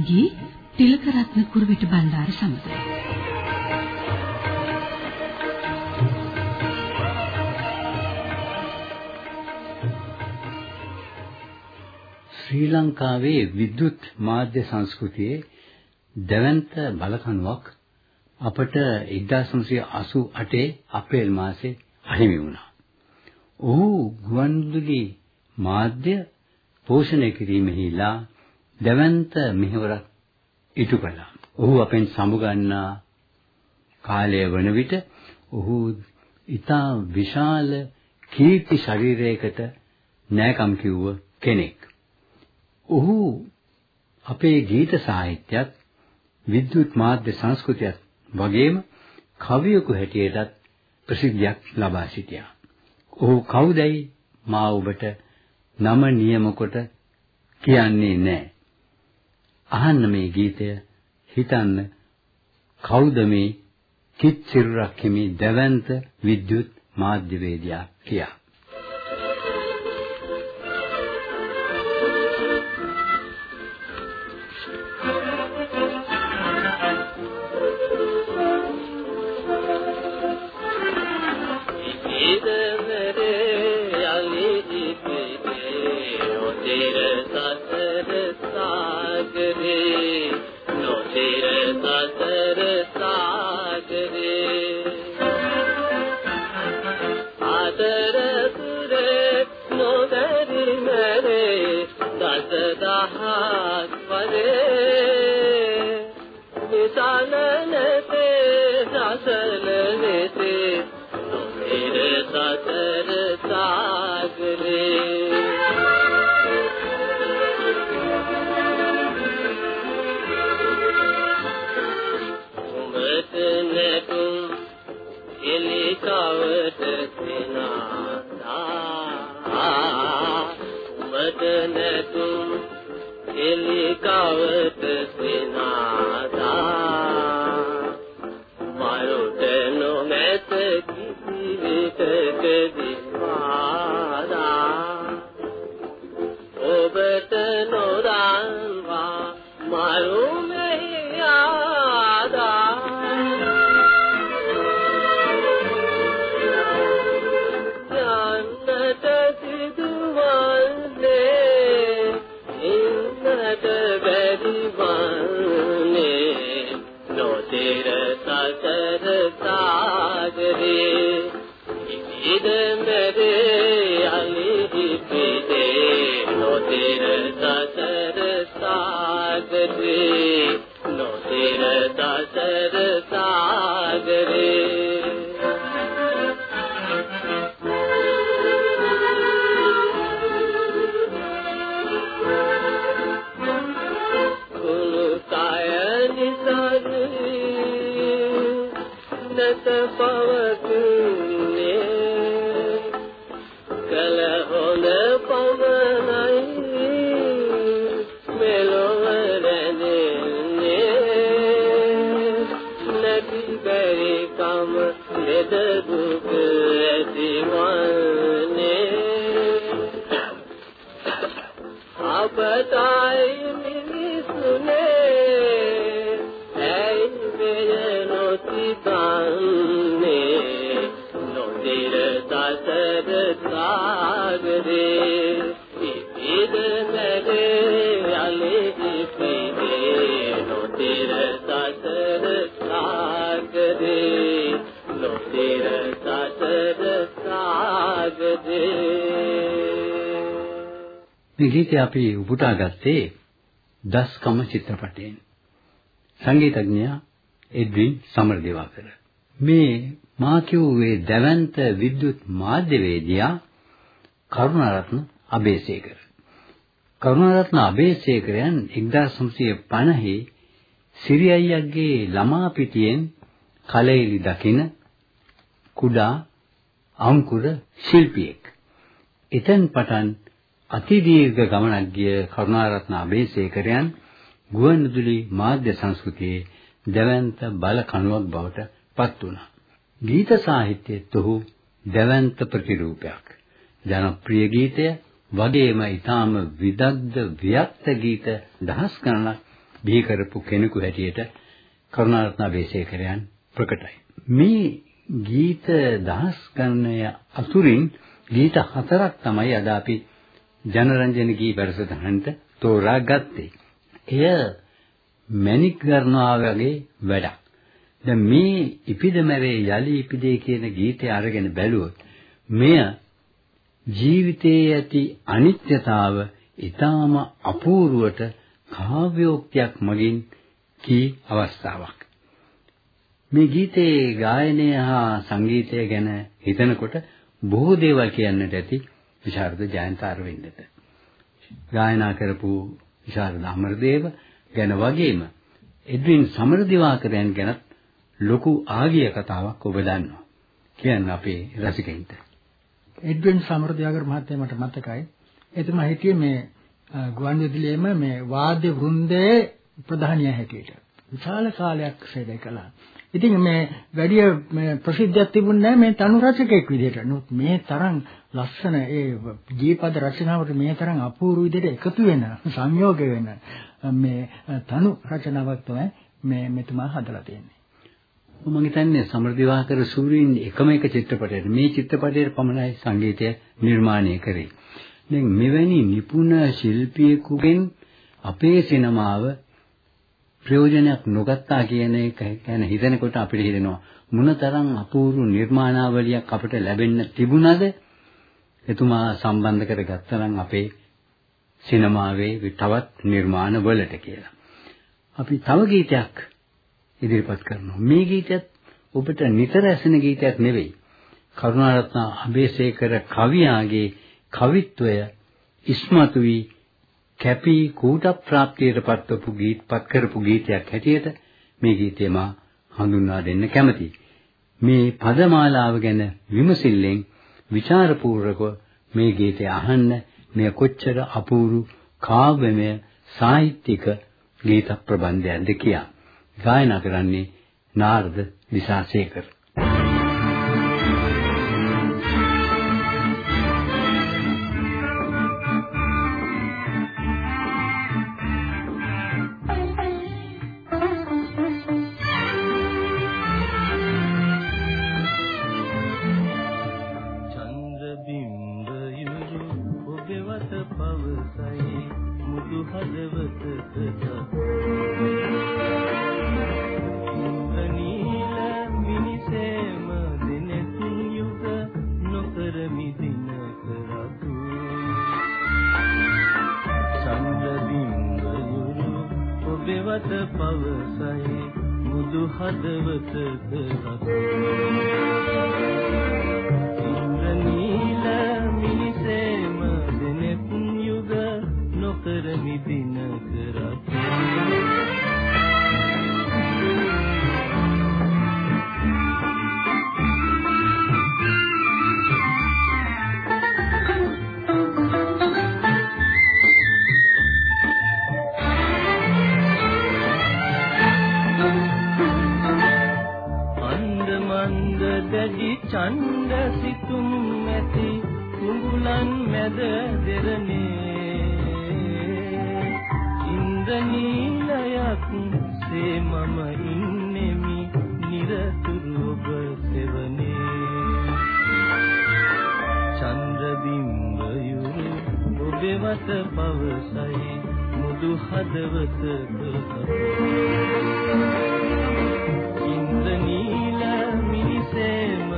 ජනරන්ජනගේ තිලකරත්න කුරුවිට බණ්ඩාර සමග ශ්‍රී ලංකාවේ විද්‍යුත් මාධ්‍ය සංස්කෘතියේ දැවැන්ත බලකණුවක් අපට 1988 අප්‍රේල් මාසේ අහිමි වුණා. ඔහු ගුවන්විදුලි මාධ්‍ය පෝෂණය කිරීමෙහිලා දැවැන්ත මෙහෙවරක් ඉටු කළා. ඔහු අපෙන් සමුගන්නා කාලය වන විට ඔහු ඊටා විශාල කීර්ති ශරීරයකට නෑකම් කිව්ව කෙනෙක්. ඔහු අපේ ගීත සාහිත්‍යයත් විද්‍යුත් මාධ්‍ය සංස්කෘතියත් වගේම කවියෙකු හැටියටත් ප්‍රසිද්ධියක් ලබා සිටියා. ඔහු කවුදයි මා ඔබට නම නියම කොට කියන්නේ නැහැ. අහන්න මේ ගීතය හිතන්න කවුද මේ කිත් සිරුරක් හිමි දැවැන්ත විද්‍යුත් මාධ්‍යවේදියා කියා. කවට නැතුම් එලි කවට සෙනාද सागरे लौटे रहता सर सागरे ගීතය අපි උපුටා ගත්තේ දස්කම චිත්‍රපටයෙන්. සංගීතඥයා එඩ්වින් සමරදේවාකර. මේ මා කියුවේ දැවැන්ත විද්‍යුත් මාධ්‍යවේදියා කරුණාරත්න අබේසේකර. කරුණාරත්න අබේසේකරයන් 1950 සිරියයියගේ ළමා පිටියෙන් කලෙලි දකින කුඩා අංකුර ශිල්පියෙක්. එතෙන් පටන් අතිදීර්ඝ ගමනක් ගිය කරුණාරත්න අබේසේකරයන් ගුවන්විදුලි මාධ්‍ය සංස්කෘතියේ දැවැන්ත බල කණුවක් බවට පත් වුණා. ගීත සාහිත්‍යයේත් ඔහු දැවැන්ත ප්‍රතිරූපයක්. ජනප්‍රිය ගීතය වගේම ඊටාම විදග්ධ ව්‍යක්ත ගීත දහස් ගණනක් බිහි කරපු කෙනෙකු හැටියට කරුණාරත්න බේසේකරයන් ප්‍රකටයි. මේ ගීත දහස් ගණනය අතුරින් ගීත හතරක් තමයි අද අපි ජනරන්ජන ගී වැඩසටහනට තෝරාගත්තේ. එය මැණික් කරනවා වගේ වැඩක්. දැන් මේ ඉපිදමරේ යලි ඉපිදේ කියන ගීතය අරගෙන බැලුවොත් මෙය ජීවිතයේ ඇති අනිත්‍යතාව ඊටාම අපූර්වට කාව්‍යෝක්තියක් මගින් කී අවස්ථාවක්. මේ ගීතයේ ගායනය හා සංගීතය ගැන හිතනකොට බොහෝ දේවල් කියන්නට ඇති විශාරද ජයන්ත අරවින්දට. ගායනා කරපු විශාරද අමරදේව ගැන වගේම එඩ්වින් සමරදිවාකරයන් ගැනත් ලොකු ආගිය කතාවක් ඔබ දන්නවා. කියන්න අපේ රසිකයින්ට. එඩ්වින් සමරදිවාකර මහත්තයා මට මතකයි. එතුමා හිටියේ මේ ගුවන් විදුලියේම මේ වාද්‍ය වෘන්දයේ ප්‍රධානියා හැටියට. විශාල කාලයක් සේවය කළා. ඉතින් මේ වැඩි මේ ප්‍රසිද්ධියක් තිබුණේ නැහැ මේ තනු රචකෙක් විදිහට. නමුත් මේ තරම් ලස්සන ඒ ගීපද රචනාවට මේ තරම් අපූර්ව විදිහට එකතු වෙන සංයෝග වෙන මේ තනු රචනාවක් තමයි මේ මෙතුමා හදලා තියෙන්නේ. මම හිතන්නේ සමෘද්ධිවාකර සූරීන් එකම එක චිත්‍රපටයක්. මේ චිත්‍රපටයේ පමණයි සංගීතය නිර්මාණය කරේ. දැන් මෙවැනි නිපුණ ශිල්පියෙකුගෙන් අපේ සිනමාව ප්‍රයෝජනයක් නොගත්තා කියන එක ගැන හිතනකොට අපිට හිතෙනවා මොනතරම් අපූර්ව නිර්මාණාවලියක් අපිට ලැබෙන්න තිබුණද එතුමා සම්බන්ධ කරගත්තා අපේ සිනමාවේ තවත් නිර්මාණ වලට කියලා. අපි තව ගීතයක් ඉදිරිපත් කරනවා. මේ ගීතයත් ඔබට නිතර ඇසෙන ගීතයක් නෙවෙයි. කරුණාරත්න අබේසේකර කවියාගේ කවිත්වය ඉස්මතු වී කැපී කූට ප්‍රාප්තියට පත්වපු ගීත්පත් කරපු ගීතයක් හැටියට මේ ගීතය මා හඳුන්වා දෙන්න කැමතියි. මේ පදමාලාව ගැන විමසිල්ලෙන් ਵਿਚාරපූර්වකව මේ ගීතය අහන්න මෙය කොච්චර අපූර්ව කාව්‍යමය සාහිත්‍යික ගීත ප්‍රබන්ධයක්ද කියා. ගායනා කරන්නේ නාරද දිසාසේකර. හදවත පවසයි. මුදු හදවතක රස ඇද දෙරනේ ඉන්ද නීලයක් සේ මම ඉන්නෙමි නිරතුරු ඔබ සෙවනේ. චන්ද්‍ර බිම්බයුරු ඔබේ මත පවසයි මුදු හදවත ඉන්ද නීල මිනිසේ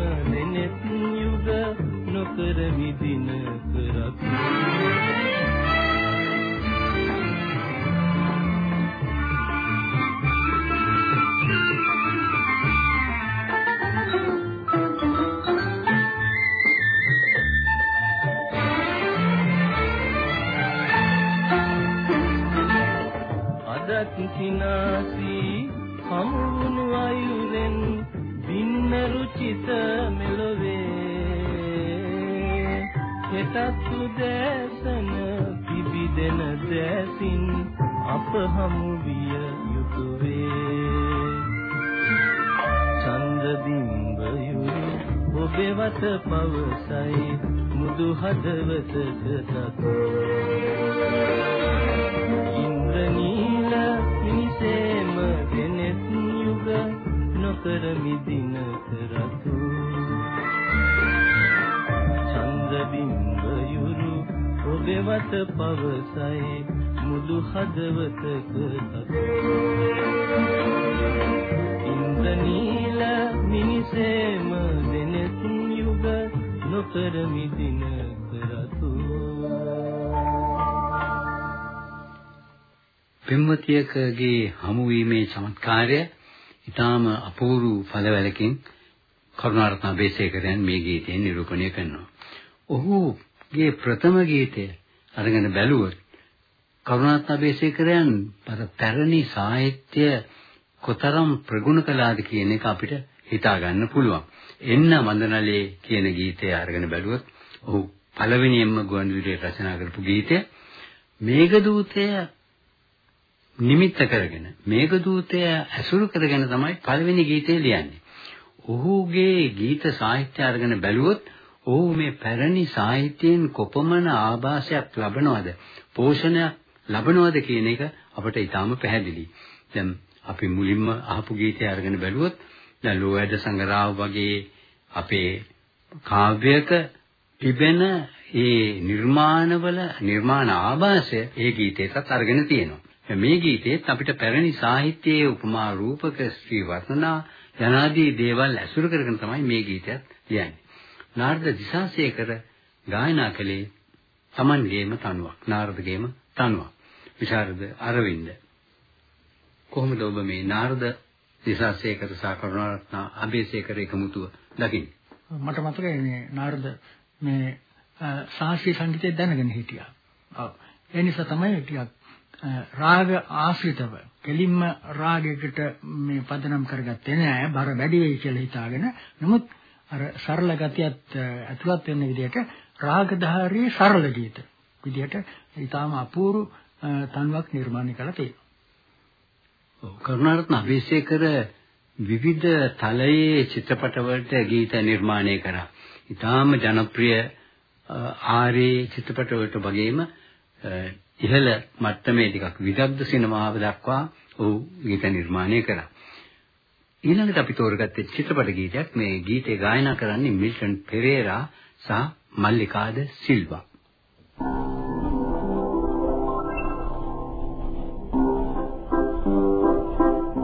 සිනාසී හමුණු අයුරෙන් දින්න රුචිත මෙලොවේ. හෙටත් උදෑසන පිබිදෙන දැසින් අප හමු විය යුතුවේ. චන්ද්‍ර බිම්බයු ඔබේ වත පවසයි මුදු හදවතක සතු නොකර මිදින කරතු චන්ද්‍ර බිම්බ යුරු ඔබවත පවසයි මුදු හදවතක සතු ඉන්ද්‍රනීල මිනිසේම දෙනෙත් යුග නොකර මිදින කරතු පෙම්වතියකගේ හමුවීමේ චමත්කාරය ඊටාම අපූර්ව ඵලවලකින් කරුණාරත්න අබේසේකරයන් මේ ගීතයෙන් නිරූපණය කරනවා. ඔහුගේ ප්‍රථම ගීතය අරගෙන බැලුවොත් කරුණාරත්න අබේසේකරයන් අර පැරණි සාහිත්‍ය කොතරම් ප්‍රගුණ කළාද කියන එක අපිට හිතා ගන්න පුළුවන්. එන්න වන්දනලේ කියන ගීතය අරගෙන බැලුවොත් ඔහු පළවෙනියෙන්ම ගුවන්විදුලියේ රචනා කරපු ගීතය මේඝදූතය නිමිත්ත කරගෙන මේඝදූතය ඇසුරු කරගෙන තමයි පළවෙනි ගීතය ලියන්නේ. ඔහුගේ ගීත සාහිත්‍ය අරගෙන බැලුවොත් ඔහු මේ පැරණි සාහිත්‍යයෙන් කොපමණ ආభాසයක් ලබනවද පෝෂණයක් ලබනවද කියන එක අපට ඊටාම පැහැදිලි. දැන් අපි මුලින්ම අහපු ගීතය අරගෙන බැලුවොත් දැන් ලෝයඩ සංගරාව වගේ අපේ කාව්‍යයක තිබෙන ඒ නිර්මාණවල නිර්මාණ ආభాසය ඒ ගීතයටත් අරගෙන තියෙනවා. මේ ගීතේත් අපිට පැරණි සාහිත්‍යයේ උපමා රූපක ශ්‍රී වර්ණනා යනාදී දේවල් ඇසුරු කරගෙන තමයි මේ ගීතයත් ලියන්නේ. නාරද දිසාසේකර ගායනා කළේ Tamanගේම තනුවක්. නාරදගේම තනුවක්. විශාරද අරවින්ද. කොහොමද ඔබ මේ නාරද දිසාසේකර සහ කරුණාරත්න අබේසේකර එකමුතුව දකින්නේ? මට මතකයි මේ නාරද මේ සාහිත්‍ය සංගීතය දැනගෙන හිටියා. ඔව්. ඒ නිසා තමයි ටිකක් රාග ආශ්‍රිතව කෙලින්ම රාගයකට මේ පදනම් කරගත්තේ නෑ බර වැඩි වෙයි කියලා හිතාගෙන නමුත් අර සරල ගතියත් ඇතුළත් වෙන විදිහට රාගධාරී සරල ගීත විදිහට ඊටාම අපූර්ව තනුවක් නිර්මාණය කළා තියෙනවා. ඔව් කරුණාරත්න අබේසේකර විවිධ තලයේ චිත්‍රපටවලට ගීත නිර්මාණය කරා. ඊටාම ජනප්‍රිය ආරේ චිත්‍රපටවලට වගේම ඉහළ මට්ටමේ ටිකක් විදග්ධ සිනමාව දක්වා ඔහු ගීත නිර්මාණය කළා. ඊළඟට අපි තෝරගත්තේ චිත්‍රපට ගීතයක්. මේ ගීතේ ගායනා කරන්නේ මිල්ටන් පෙරේරා සහ මල්ලිකාද සිල්වා.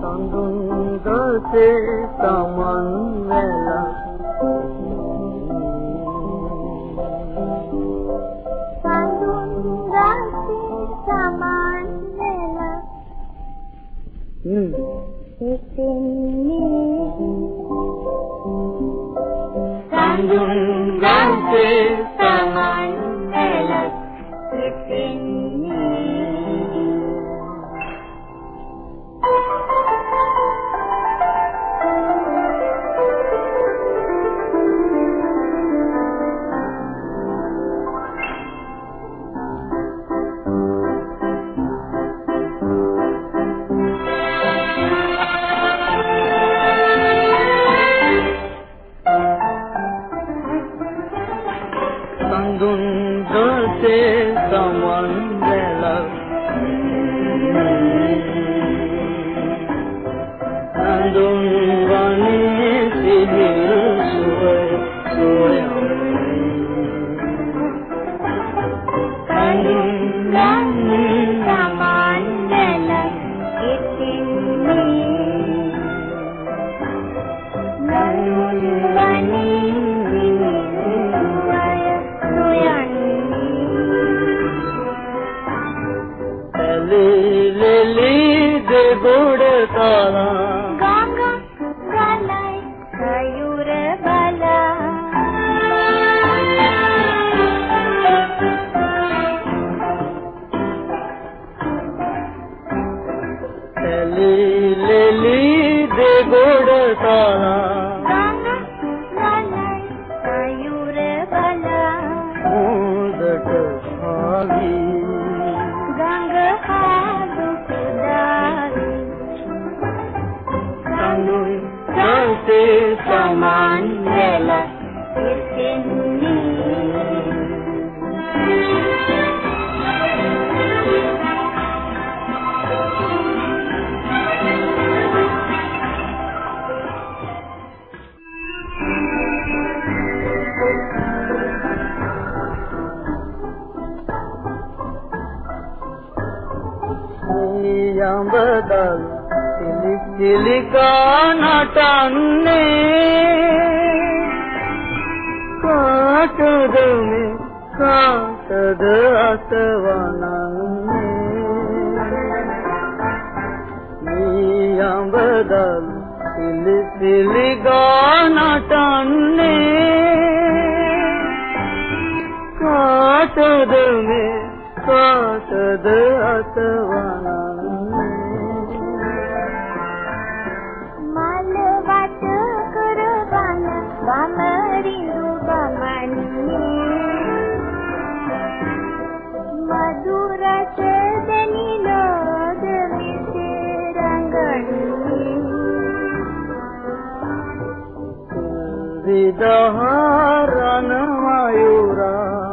සඳුන් ගසේ තමන් වෙලා සඳුන් දසේ සමන් යඹදල් කිලි කිලි නටන්නේ කාටද මේ කාටද අසවනන්නේ යඹදල් කිලි කිලි නටන්නේ කාටද මේ කාටද අසවනන්නේ විදහරණ මයුරා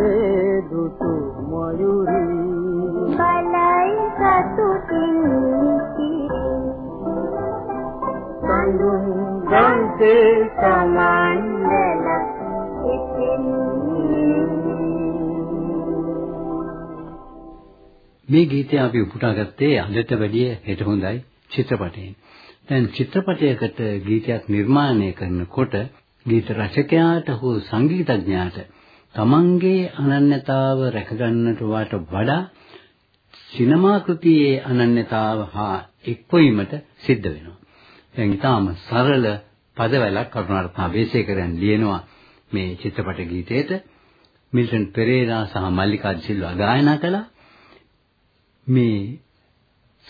ඒ දුටු මයුරී බලයි සතුටින් සඳුන් ගන්තේ සමන්දල මේ ගීතය අපි උපුටාගත්තේ අදට වැඩිය හෙට හොඳයි චිත්‍රපටයෙන්. දැන් චිත්‍රපටයකට ගීතයක් නිර්මාණය කරනකොට ගීත රචකයාට හෝ සංගීතඥයාට තමන්ගේ අනන්‍යතාව රැකගන්නට වාට වඩා සිනමා කෘතියේ අනන්‍යතාව හා එක්වීමට සිද්ධ වෙනවා. දැන් ඊටාම සරල පදවැලක් කරුණාරත්න අබේසේකරයන් ලියනවා මේ චිත්‍රපට ගීතයට මිල්ටන් පෙරේරා සහ මල්ලිකා සිල්වා ගායනා කළා. මේ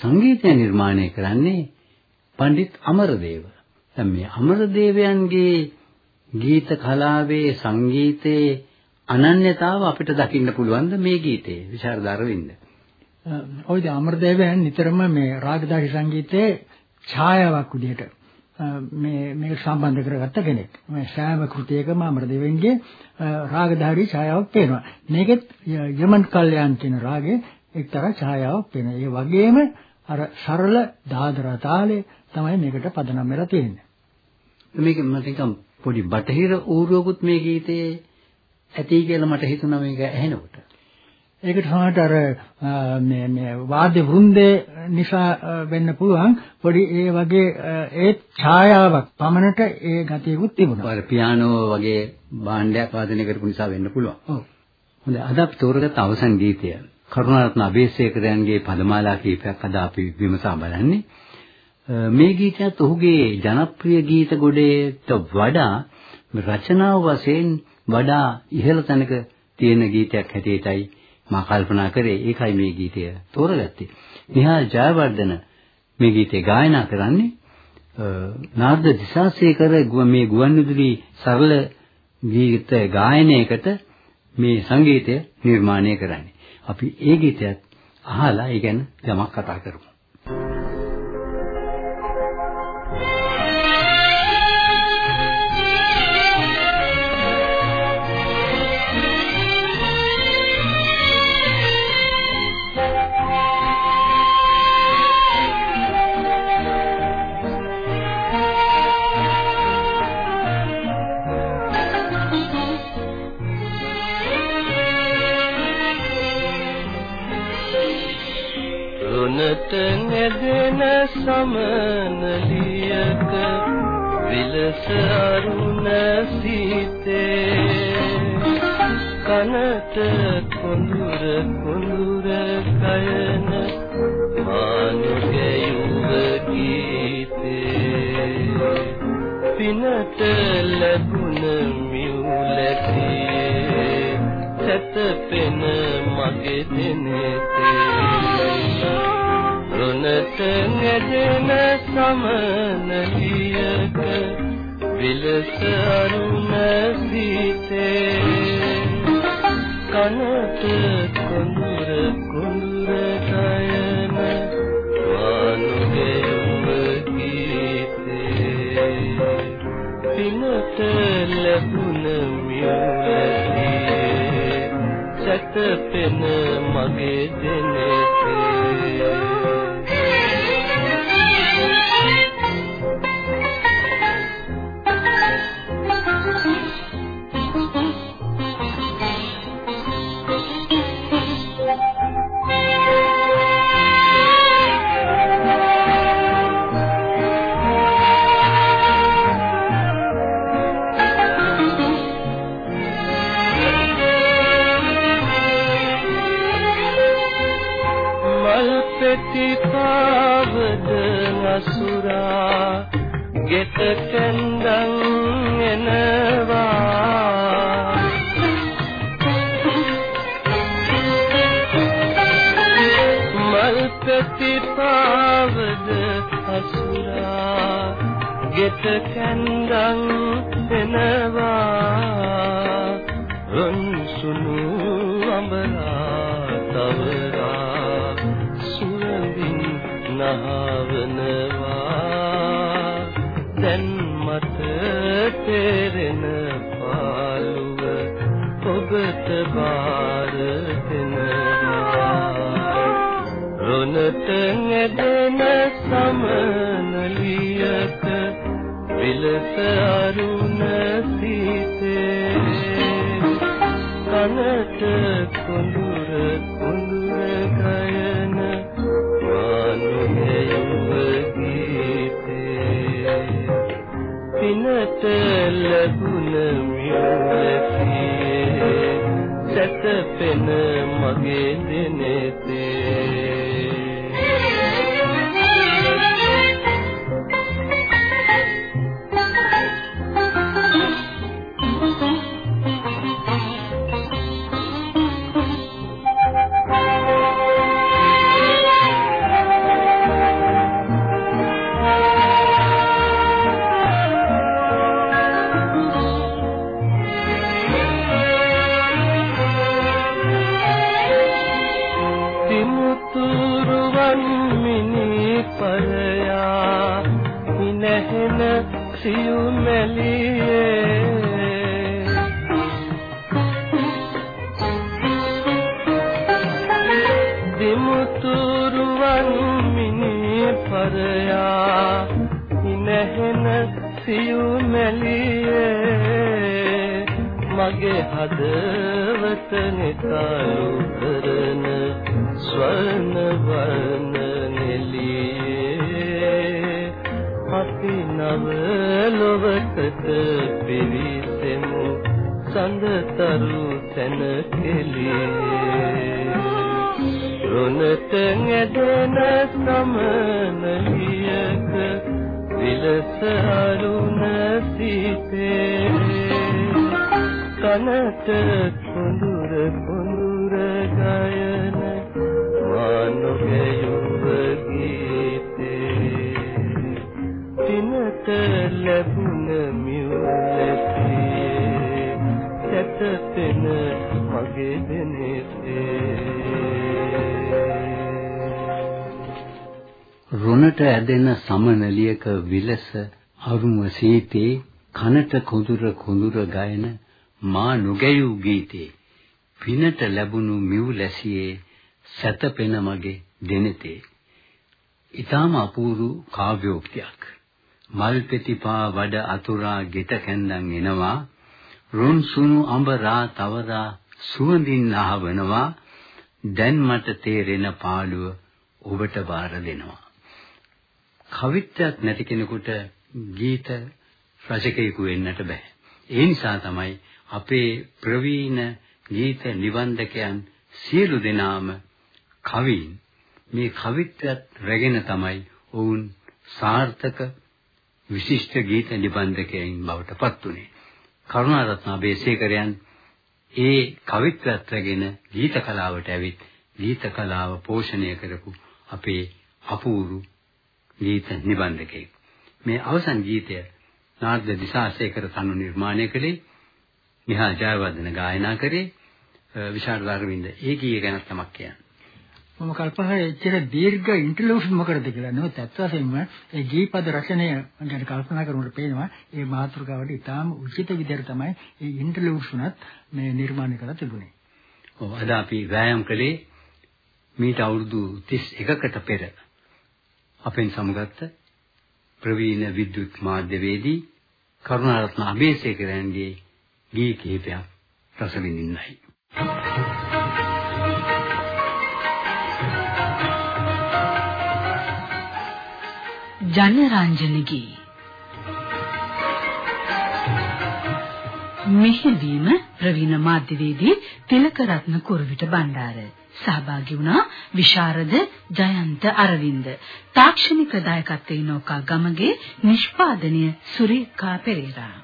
සංගීතය නිර්මාණය කරන්නේ පණ්ඩිත් අමරදේව. දැන් මේ අමරදේවයන්ගේ ගීත කලාවේ සංගීතයේ අනන්‍යතාව අපිට දකින්න පුළුවන්ද මේ ගීතයේ විශාරද අරවින්ද? ඔයද අමරදේවයන් නිතරම මේ රාගදාහි සංගීතයේ ඡායාවක් විදිහට අ, මේ මේක සම්බන්ධ කරගත්ත කෙනෙක්. මේ සෑම කෘතියකම අමරදේවයන්ගේ අ, රාගධාරී ඡායාවක් පේනවා. මේකෙත් ය- යමන් කල්යාන් කියන රාගේ එක්තරා ඡායාවක් පේනවා. ඒ වගේම අර සරල දාදර තාලේ තමයි මේකට පදනම් වෙලා තියෙන්නේ. මේක මට නිකන් පොඩි බටහිර ඌරුවකුත් මේ ගීතයේ ඇති කියලා මට හිතුණා මේක ඇහෙනකොට. ඒකට සමහරට අර මේ මේ වාද්‍ය වෘන්දේ නිසා වෙන්න පුළුවන් පොඩි ඒ වගේ ඒ ඡායාවක් පමණට ඒ ගතියකුත් තිබුණා. අර පියානෝ වගේ භාණ්ඩයක් වාදනය කරපු නිසා වෙන්න පුළුවන්. ඔව්. හොඳයි අද අපි තෝරගත්ත අවසන් ගීතය කරුණාරත්න අබේසේකරයන්ගේ පදමාලා කීපයක් අද අපි විමසා බලන්නේ. අ, මේ ගීතයත් ඔහුගේ ජනප්‍රිය ගීත ගොඩේට වඩා රචනාව වශයෙන් වඩා ඉහළ තැනක තියෙන ගීතයක් හැටියටයි මා කල්පනා කරේ. ඒකයි මේ ගීතය තෝරගත්තේ. නිහාල් ජයවර්ධන මේ ගීතය ගායනා කරන්නේ අ, නාර්ද දිසාසේකර ගුව- මේ ගුවන්විදුලි සරල ගීත ගායනයකට මේ සංගීතය නිර්මාණය කරන්නේ. අපි ඒ ගීතයත් අහලා ඒ ගැන යමක් කතා කරමු. නැදෙන සමනලියක විලස අරුණ සීතේ කනට කොඳුර කොඳුර කයන මානුගයුව ගීතේ පිනට ලැබුණ මියුලකේ සැතපෙන මගේ දිනතේ රුණට නැදෙන සමනලියක විලස අරුණ සීතේ. කනට කොඳුර කොඳුර ගයන වානුගේ උඹ ගීතේ පිනට ලැබුණ සුණු අඹරා තවරා සුවඳින් නහවනවා. දැන් මට තෙරෙන පාළුව ඔබට බාර දෙනවා. රොනට නැදෙන සමනලියක විලස අරුණ කනට කුඳුර කුඳුර ගයන මානුහෙයුව ගීතේ පිනට ලැබුණ මියුලකේ සැතපෙන මගේ දිනෙතේ. මිනි පරයා ඉනහෙන සියුමැලියේ මගේ හදවත නිතලු කරන ස්වර්ණ වර්ණ නෙලියේ අපි නව ලොවකට පිවිසෙමු සඳතරු තැන කෙලියේ රොනට නැදෙන සමනලියක විලස අරුණ සිතේ කනට කුඳුර කුඳුර ගයන මානුගෙයුව ගීතේ තිනත ලැබුණ මියුලකේ සැතපෙන මගේ දිනෙතේ රුණට ඇදෙන සමනලියක විලස අරුම සීතේ කනට කුඳුර කුඳුර ගයන මා නොගැයූ ගීතේ. පිනට ලැබුණු මිව්ලැසියේ සැතපෙන මගේ දෙනෙතේ. ඊටාම අපූරු කාව්‍යෝක්තියක්. මල් පෙතිපා වඩ අතුරා ගෙත කැන්දන් එනවා. රුන් සුණු අඹ රා තවරා සුවඳින් අහවනවා. දැන් මට තේරෙන පාළුව ඔබට බාර දෙනවා. කවිත්වයක් නැති කෙනෙකුට ගීත රචකයෙකු වෙන්නට බෑ ඒ නිසා තමයි අපේ ප්‍රවීණ ගීත නිබන්ධකයන් සියලු දෙනාම කවීන් මේ කවිත්වයක් රැගෙන තමයි ඔවුන් සාර්ථක විශිෂ්ට ගීත නිබන්ධකයන් බවට පත් වුනේ. කරුණාරත්න බේසේකරයන් ඒ කවිත්වයක් රැගෙන ගීත කලාවට ඇවිත් ගීත කලාව පෝෂණය කරපු අපේ අපූරු ගීත නිබන්ධකයෙක්. මේ අවසන් ගීතය නාර්ද දිසාසේකර තනු නිර්මාණය කළේ නිහා ජයවර්ධන ගායනා කරේ විශාරද අරවින්ද ඒ ගීය ගැන තමක් කියන්න. මම කල්පනා එච්චර දීර්ඝ ඉන්ටර්ලූඩ්ස් මොකටද කියලා. නමුත් ඇත්ත වශයෙන්ම ඒ ගීපද රචනය ගැන කල්පනා කරනකොට පේනවා ඒ මාතෘකාවට ඉතාම උචිත විදිහට තමයි ඒ ඉන්ටර්ලූඩ්ස් උනත් මේ නිර්මාණය කරලා තිබුණේ. ඔව් අද අපි වෑයම් කළේ මීට අවුරුදු 31කට පෙර අපෙන් සමුගත්ත ප්‍රවීණ විද්‍යුත් මාධ්‍යවේදී කරුණාරත්න අබේසේකරන්ගේ ගී කිහිපයක් රස විඳින්නයි. ජනරංජනගේ මෙහිදීම ප්‍රවීණ මාධ්‍යවේදී තිලකරත්න කුරුවිට බණ්ඩාර සහභාගී වුණා විශාරද ජයන්ත අරවින්ද. තාක්ෂණික දායකත්වයේ නෝකා ගමගේ නිෂ්පාදනය සුරේකා පෙරේරා.